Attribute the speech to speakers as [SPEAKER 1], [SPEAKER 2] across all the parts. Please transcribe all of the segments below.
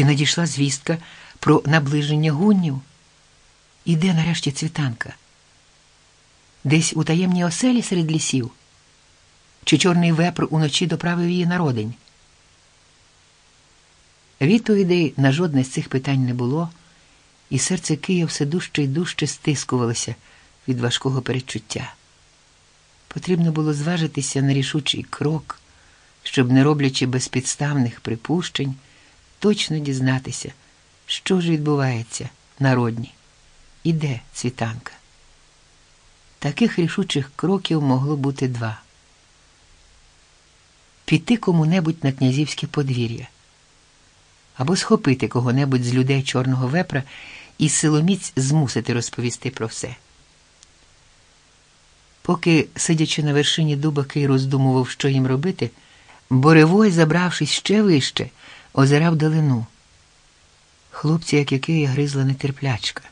[SPEAKER 1] Чи надійшла звістка про наближення гуннів? І де нарешті цвітанка? Десь у таємній оселі серед лісів? Чи чорний вепр уночі доправив її на родень? Відповідей на жодне з цих питань не було, і серце Кия все дужче й дужче стискувалося від важкого передчуття. Потрібно було зважитися на рішучий крок, щоб, не роблячи безпідставних припущень, точно дізнатися, що ж відбувається на родні і де цвітанка. Таких рішучих кроків могло бути два: піти кому-небудь на князівське подвір'я або схопити кого-небудь з людей чорного вепра і силоміць змусити розповісти про все. Поки, сидячи на вершині дуба, Кий роздумував, що їм робити, Боревой, забравшись ще вище, озирав долину. Хлопці, як який гризла нетерплячка.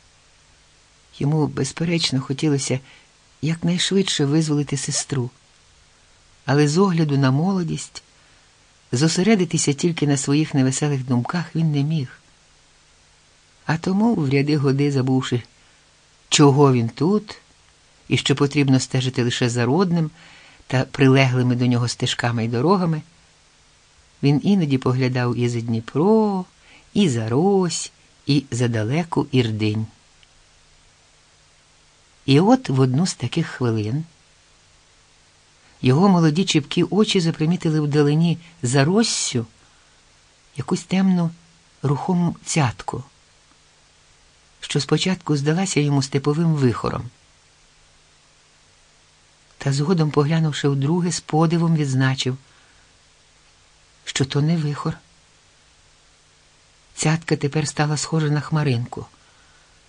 [SPEAKER 1] Йому, безперечно, хотілося якнайшвидше визволити сестру, але з огляду на молодість зосередитися тільки на своїх невеселих думках він не міг. А тому, в ряди годи забувши, чого він тут, і що потрібно стежити лише за родним та прилеглими до нього стежками й дорогами, він іноді поглядав і за Дніпро, і за Рось, і за далеку Ірдинь. І от в одну з таких хвилин його молоді чіпкі очі запримітили вдалині за Россю якусь темну рухому цятку, що спочатку здалася йому степовим вихором. Та згодом, поглянувши вдруге, з подивом відзначив, що то не вихор. Цятка тепер стала схожа на хмаринку,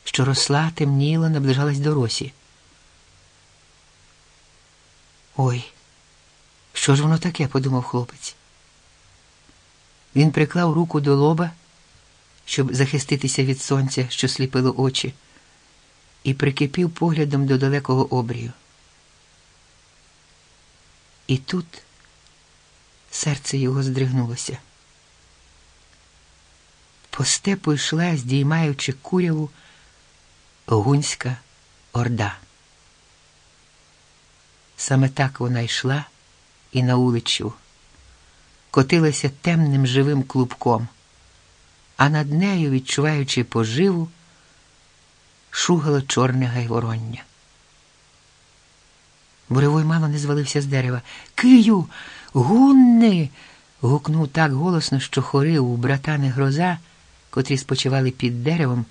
[SPEAKER 1] що росла, темніла, наближалась до росі. Ой, що ж воно таке? подумав хлопець. Він приклав руку до лоба, щоб захиститися від сонця, що сліпило очі, і прикипів поглядом до далекого обрію. І тут серце його здригнулося. По степу йшла, здіймаючи куряву, гунська орда. Саме так вона йшла і на улицю, котилася темним живим клубком, а над нею, відчуваючи поживу, шугало чорне гайвороння. Буревой мало не звалився з дерева. Кию, гунни. гукнув так голосно, що хори у братани гроза, котрі спочивали під деревом,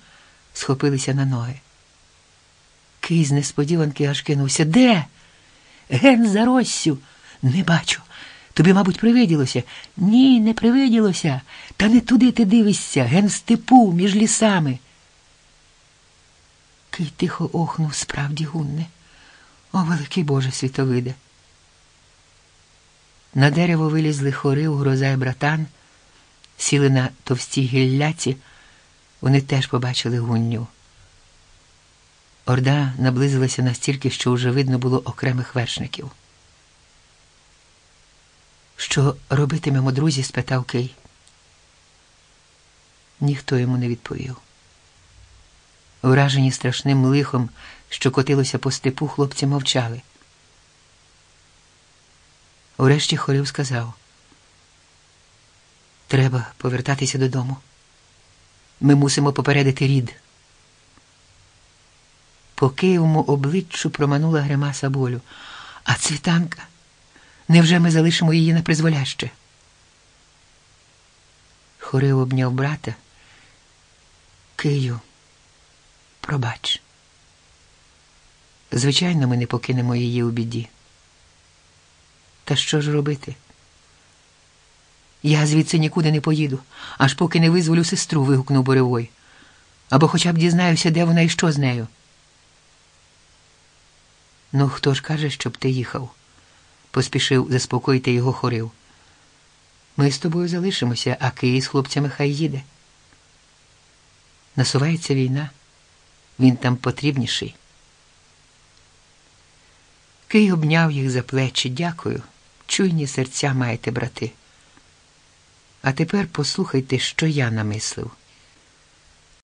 [SPEAKER 1] схопилися на ноги. Кий з несподіванки аж кинувся. Де? Ген за Россю. Не бачу. Тобі, мабуть, привиділося. Ні, не привиділося. Та не туди ти дивишся, ген степу, між лісами. Кий тихо охнув справді гунне. О, великий Боже світовиде. На дерево вилізли хори у гроза і братан, сіли на товстій гілляці, вони теж побачили гунню. Орда наблизилася настільки, що вже видно було окремих вершників. Що робитимемо, друзі? спитав Кий. Ніхто йому не відповів. Вражені страшним лихом, що котилося по степу, хлопці мовчали. Урешті хорів сказав: Треба повертатися додому. Ми мусимо попередити рід. По Києвому обличчю проманула гримаса болю. А цвітанка? Невже ми залишимо її на призволяще? Хорив обняв брата. Кию, пробач. Звичайно, ми не покинемо її у біді. Та що ж робити? Я звідси нікуди не поїду, аж поки не визволю сестру, вигукнув Боревой. Або хоча б дізнаюся, де вона і що з нею. Ну, хто ж каже, щоб ти їхав? поспішив заспокоїти його хорив. Ми з тобою залишимося, а Київ з хлопцями хай їде. Насувається війна, він там потрібніший. Кий обняв їх за плечі. Дякую. Чуйні серця маєте, брати. А тепер послухайте, що я намислив.